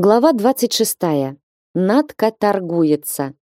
Глава 26. Надка торгуется.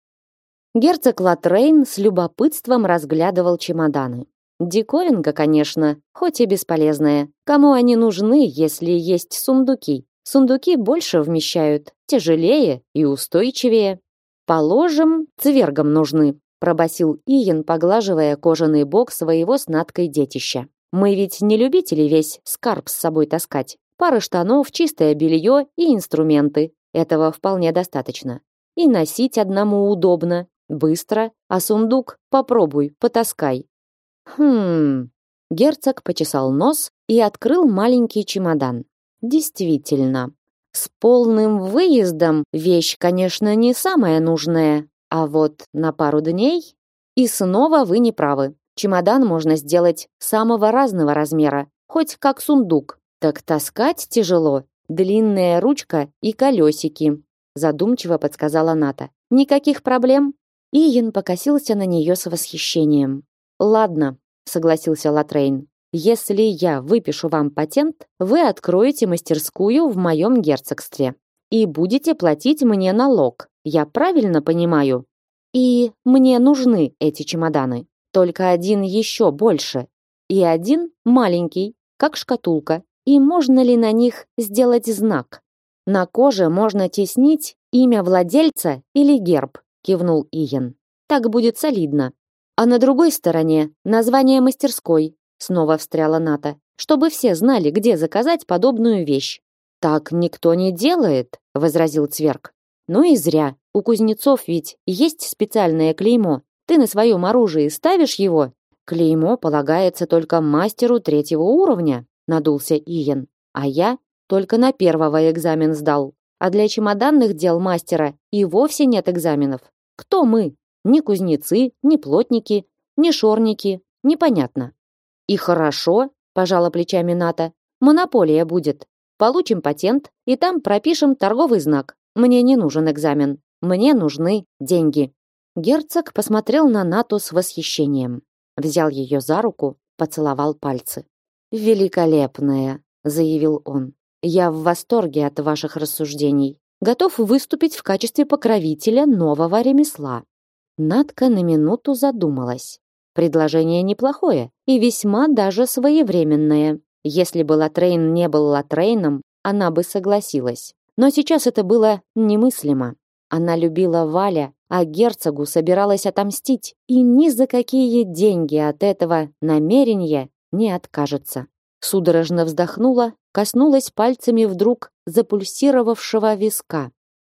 Герцог Латрейн с любопытством разглядывал чемоданы. Диковинка, конечно, хоть и бесполезная. Кому они нужны, если есть сундуки? Сундуки больше вмещают, тяжелее и устойчивее. Положим, цвергам нужны, пробасил Иен, поглаживая кожаный бок своего с Надкой детища. Мы ведь не любители весь скарб с собой таскать. Пара штанов, чистое белье и инструменты. Этого вполне достаточно. И носить одному удобно, быстро, а сундук попробуй, потаскай. Хм. Герцог почесал нос и открыл маленький чемодан. Действительно, с полным выездом вещь, конечно, не самая нужная, а вот на пару дней и снова вы не правы. Чемодан можно сделать самого разного размера, хоть как сундук, так таскать тяжело. Длинная ручка и колесики, задумчиво подсказала Ната. Никаких проблем? Иен покосился на нее с восхищением. Ладно, согласился Латрейн. Если я выпишу вам патент, вы откроете мастерскую в моем герцогстве и будете платить мне налог. Я правильно понимаю? И мне нужны эти чемоданы. Только один еще больше и один маленький, как шкатулка, и можно ли на них сделать знак. На коже можно теснить имя владельца или герб, кивнул Иен. Так будет солидно. А на другой стороне название мастерской, снова встряла Ната, чтобы все знали, где заказать подобную вещь. Так никто не делает, возразил Цверк. Ну и зря. У кузнецов ведь есть специальное клеймо. Ты на своем оружии ставишь его? Клеймо полагается только мастеру третьего уровня надулся Иен. А я только на первого экзамен сдал. А для чемоданных дел мастера и вовсе нет экзаменов. Кто мы? Ни кузнецы, ни плотники, ни шорники, непонятно. И хорошо, пожала плечами Ната. Монополия будет. Получим патент и там пропишем торговый знак. Мне не нужен экзамен. Мне нужны деньги. Герцог посмотрел на Нату с восхищением. Взял ее за руку, поцеловал пальцы. «Великолепная», — заявил он. «Я в восторге от ваших рассуждений. Готов выступить в качестве покровителя нового ремесла». Надка на минуту задумалась. Предложение неплохое и весьма даже своевременное. Если бы Латрейн не был Латрейном, она бы согласилась. Но сейчас это было немыслимо. Она любила Валя, а герцогу собиралась отомстить, и ни за какие деньги от этого намерения не откажется. Судорожно вздохнула, коснулась пальцами вдруг запульсировавшего виска.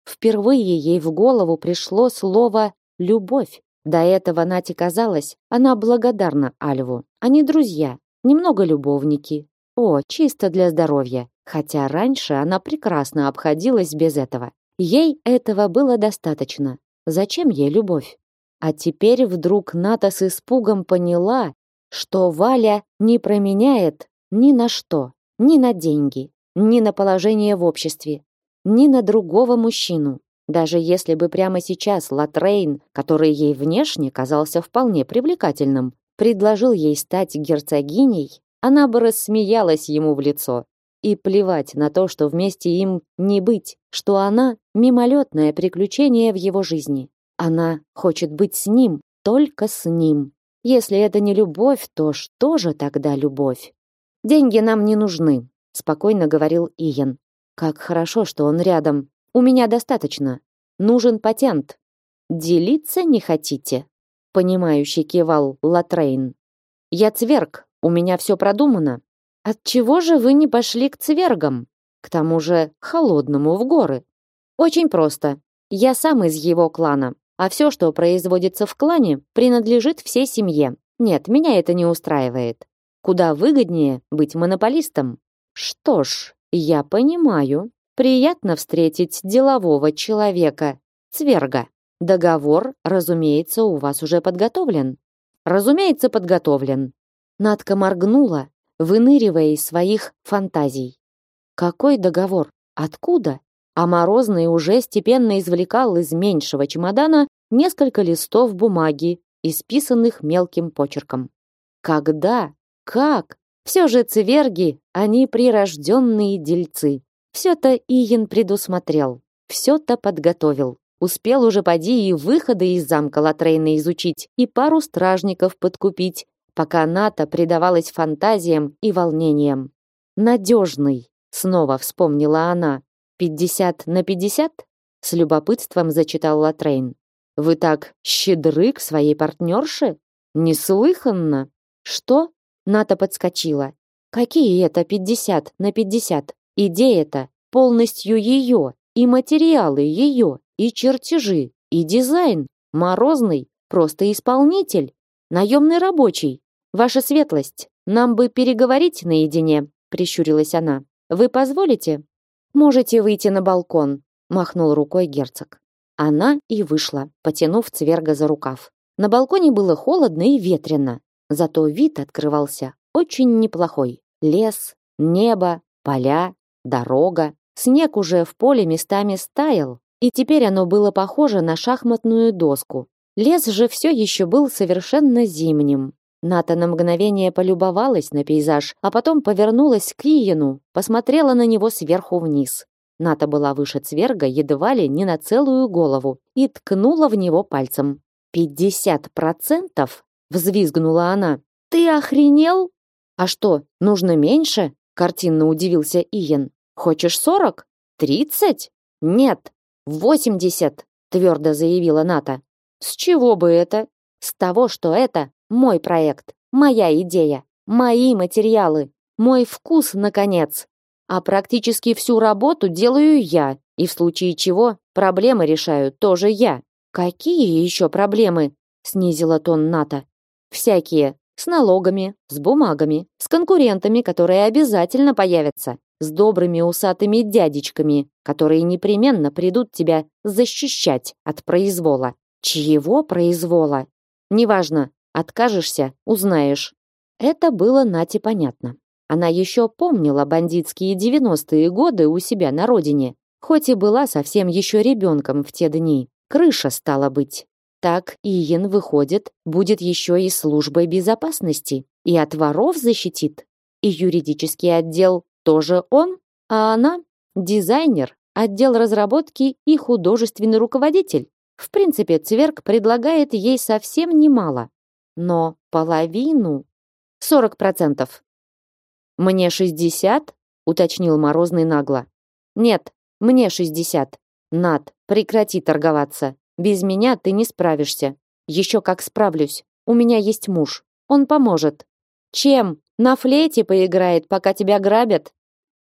Впервые ей в голову пришло слово «любовь». До этого Нате казалось, она благодарна Альву. Они друзья, немного любовники. О, чисто для здоровья. Хотя раньше она прекрасно обходилась без этого. Ей этого было достаточно. Зачем ей любовь? А теперь вдруг Ната с испугом поняла, что Валя не променяет ни на что, ни на деньги, ни на положение в обществе, ни на другого мужчину. Даже если бы прямо сейчас Латрейн, который ей внешне казался вполне привлекательным, предложил ей стать герцогиней, она бы рассмеялась ему в лицо. И плевать на то, что вместе им не быть, что она — мимолетное приключение в его жизни. Она хочет быть с ним, только с ним. Если это не любовь, то что же тогда любовь? Деньги нам не нужны, спокойно говорил Иен. Как хорошо, что он рядом. У меня достаточно. Нужен патент. Делиться не хотите? Понимающе кивал Латрейн. Я цверг, у меня все продумано. От чего же вы не пошли к цвергам? К тому же холодному в горы. Очень просто. Я сам из его клана а все, что производится в клане, принадлежит всей семье. Нет, меня это не устраивает. Куда выгоднее быть монополистом. Что ж, я понимаю. Приятно встретить делового человека, цверга. Договор, разумеется, у вас уже подготовлен. Разумеется, подготовлен. Надка моргнула, выныривая из своих фантазий. Какой договор? Откуда? А Морозный уже степенно извлекал из меньшего чемодана несколько листов бумаги, исписанных мелким почерком. Когда? Как? Все же цверги, они прирожденные дельцы. Все-то Иен предусмотрел, все-то подготовил. Успел уже поди и выходы из замка Латрейна изучить, и пару стражников подкупить, пока Ната предавалась фантазиям и волнениям. «Надежный», — снова вспомнила она. «Пятьдесят на пятьдесят?» — с любопытством зачитал Латрейн. «Вы так щедры к своей партнерше? Неслыханно!» «Что?» — Ната подскочила. «Какие это пятьдесят на пятьдесят? Идея-то полностью ее, и материалы ее, и чертежи, и дизайн. Морозный, просто исполнитель, наемный рабочий. Ваша светлость, нам бы переговорить наедине, прищурилась она. Вы позволите? Можете выйти на балкон, махнул рукой герцог. Она и вышла, потянув Цверга за рукав. На балконе было холодно и ветрено, зато вид открывался очень неплохой. Лес, небо, поля, дорога. Снег уже в поле местами стаял, и теперь оно было похоже на шахматную доску. Лес же все еще был совершенно зимним. Ната на мгновение полюбовалась на пейзаж, а потом повернулась к Иену, посмотрела на него сверху вниз. Ната была выше Цверга едва ли не на целую голову и ткнула в него пальцем. «Пятьдесят процентов?» — взвизгнула она. «Ты охренел?» «А что, нужно меньше?» — картинно удивился Иен. «Хочешь сорок? Тридцать? Нет, восемьдесят!» — твердо заявила Ната. «С чего бы это?» «С того, что это мой проект, моя идея, мои материалы, мой вкус, наконец. А практически всю работу делаю я, и в случае чего проблемы решаю тоже я. Какие еще проблемы? снизила тон Ната. Всякие, с налогами, с бумагами, с конкурентами, которые обязательно появятся, с добрыми усатыми дядечками, которые непременно придут тебя защищать от произвола. Чьего произвола? Неважно, Откажешься — узнаешь. Это было Нате понятно. Она еще помнила бандитские девяностые годы у себя на родине, хоть и была совсем еще ребенком в те дни. Крыша стала быть. Так Иен, выходит, будет еще и службой безопасности, и от воров защитит. И юридический отдел тоже он, а она — дизайнер, отдел разработки и художественный руководитель. В принципе, Цверк предлагает ей совсем немало. Но половину... Сорок процентов. Мне шестьдесят? Уточнил Морозный нагло. Нет, мне шестьдесят. Над, прекрати торговаться. Без меня ты не справишься. Еще как справлюсь. У меня есть муж. Он поможет. Чем? На флейте поиграет, пока тебя грабят?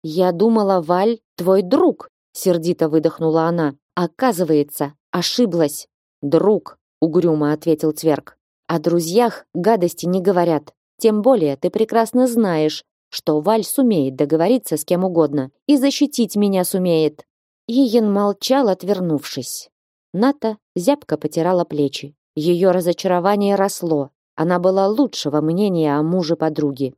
Я думала, Валь, твой друг, сердито выдохнула она. Оказывается, ошиблась. Друг, угрюмо ответил Цверк. О друзьях гадости не говорят. Тем более ты прекрасно знаешь, что Валь сумеет договориться с кем угодно и защитить меня сумеет. Иен молчал, отвернувшись. Ната зябко потирала плечи. Ее разочарование росло. Она была лучшего мнения о муже подруги.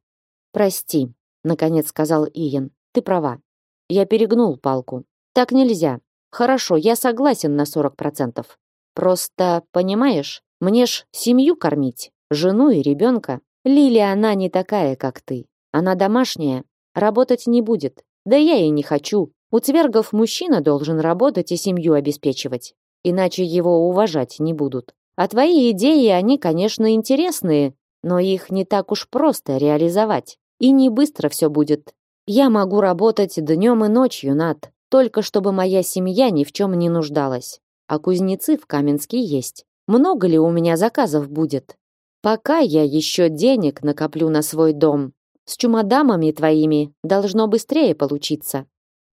«Прости», — наконец сказал Иен. «Ты права. Я перегнул палку. Так нельзя. Хорошо, я согласен на сорок процентов. Просто, понимаешь, мне ж семью кормить, жену и ребенка. Лили она не такая, как ты. Она домашняя, работать не будет. Да я и не хочу. У цвергов мужчина должен работать и семью обеспечивать. Иначе его уважать не будут. А твои идеи, они, конечно, интересные, но их не так уж просто реализовать. И не быстро все будет. Я могу работать днем и ночью, Над, только чтобы моя семья ни в чем не нуждалась. А кузнецы в Каменске есть. Много ли у меня заказов будет? Пока я еще денег накоплю на свой дом. С чумодамами твоими должно быстрее получиться.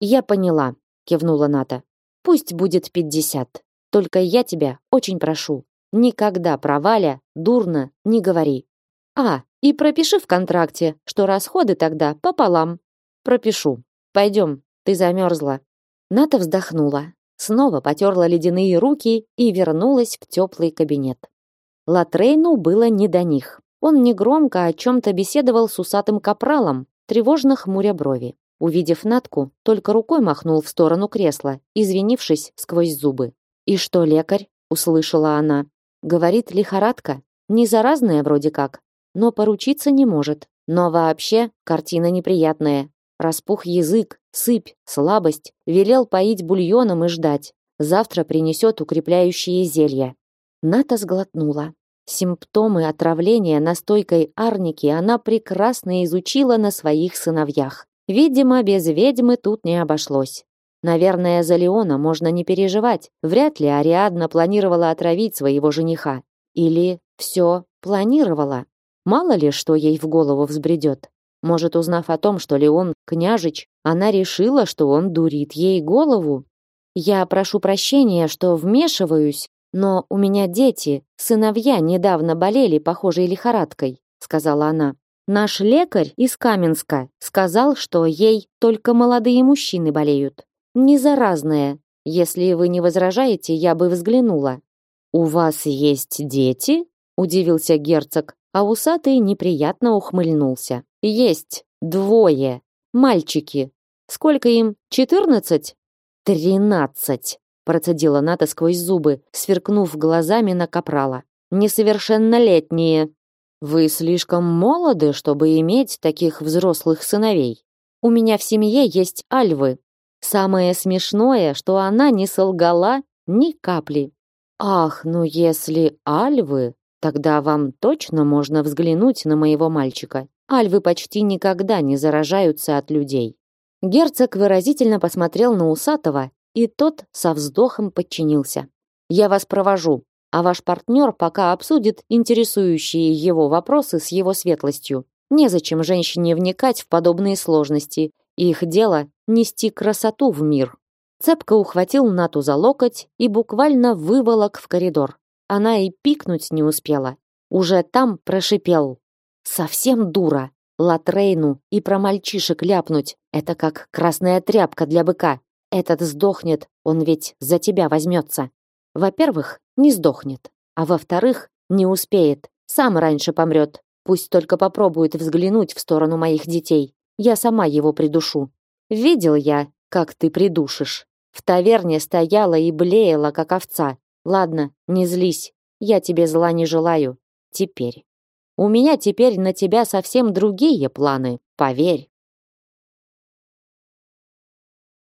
Я поняла, кивнула Ната. Пусть будет пятьдесят. Только я тебя очень прошу, никогда про Валя дурно не говори. А, и пропиши в контракте, что расходы тогда пополам. Пропишу. Пойдем, ты замерзла. Ната вздохнула. Снова потерла ледяные руки и вернулась в теплый кабинет. Латрейну было не до них. Он негромко о чем-то беседовал с усатым капралом, тревожно хмуря брови. Увидев Натку, только рукой махнул в сторону кресла, извинившись сквозь зубы. «И что, лекарь?» — услышала она. «Говорит, лихорадка. Не заразная вроде как, но поручиться не может. Но вообще картина неприятная. Распух язык, сыпь, слабость, велел поить бульоном и ждать. Завтра принесет укрепляющие зелья. Ната сглотнула. Симптомы отравления настойкой арники она прекрасно изучила на своих сыновьях. Видимо, без ведьмы тут не обошлось. Наверное, за Леона можно не переживать. Вряд ли Ариадна планировала отравить своего жениха. Или все планировала. Мало ли, что ей в голову взбредет. Может, узнав о том, что Леон княжич, она решила, что он дурит ей голову? Я прошу прощения, что вмешиваюсь, но у меня дети, сыновья недавно болели похожей лихорадкой, сказала она. Наш лекарь из Каменска сказал, что ей только молодые мужчины болеют. Не заразная. Если вы не возражаете, я бы взглянула. У вас есть дети? удивился герцог, а усатый неприятно ухмыльнулся. Есть двое. Мальчики. Сколько им? Четырнадцать? Тринадцать. Процедила Ната сквозь зубы, сверкнув глазами на капрала. Несовершеннолетние. Вы слишком молоды, чтобы иметь таких взрослых сыновей. У меня в семье есть альвы. Самое смешное, что она не солгала ни капли. Ах, ну если альвы, тогда вам точно можно взглянуть на моего мальчика. Альвы почти никогда не заражаются от людей. Герцог выразительно посмотрел на Усатого, и тот со вздохом подчинился. «Я вас провожу, а ваш партнер пока обсудит интересующие его вопросы с его светлостью. Незачем женщине вникать в подобные сложности. Их дело — нести красоту в мир». Цепко ухватил Нату за локоть и буквально выволок в коридор. Она и пикнуть не успела. Уже там прошипел. Совсем дура. Латрейну и про мальчишек ляпнуть. Это как красная тряпка для быка. Этот сдохнет, он ведь за тебя возьмется. Во-первых, не сдохнет. А во-вторых, не успеет. Сам раньше помрет. Пусть только попробует взглянуть в сторону моих детей. Я сама его придушу. Видел я, как ты придушишь. В таверне стояла и блеяла, как овца. Ладно, не злись. Я тебе зла не желаю. Теперь. У меня теперь на тебя совсем другие планы, поверь.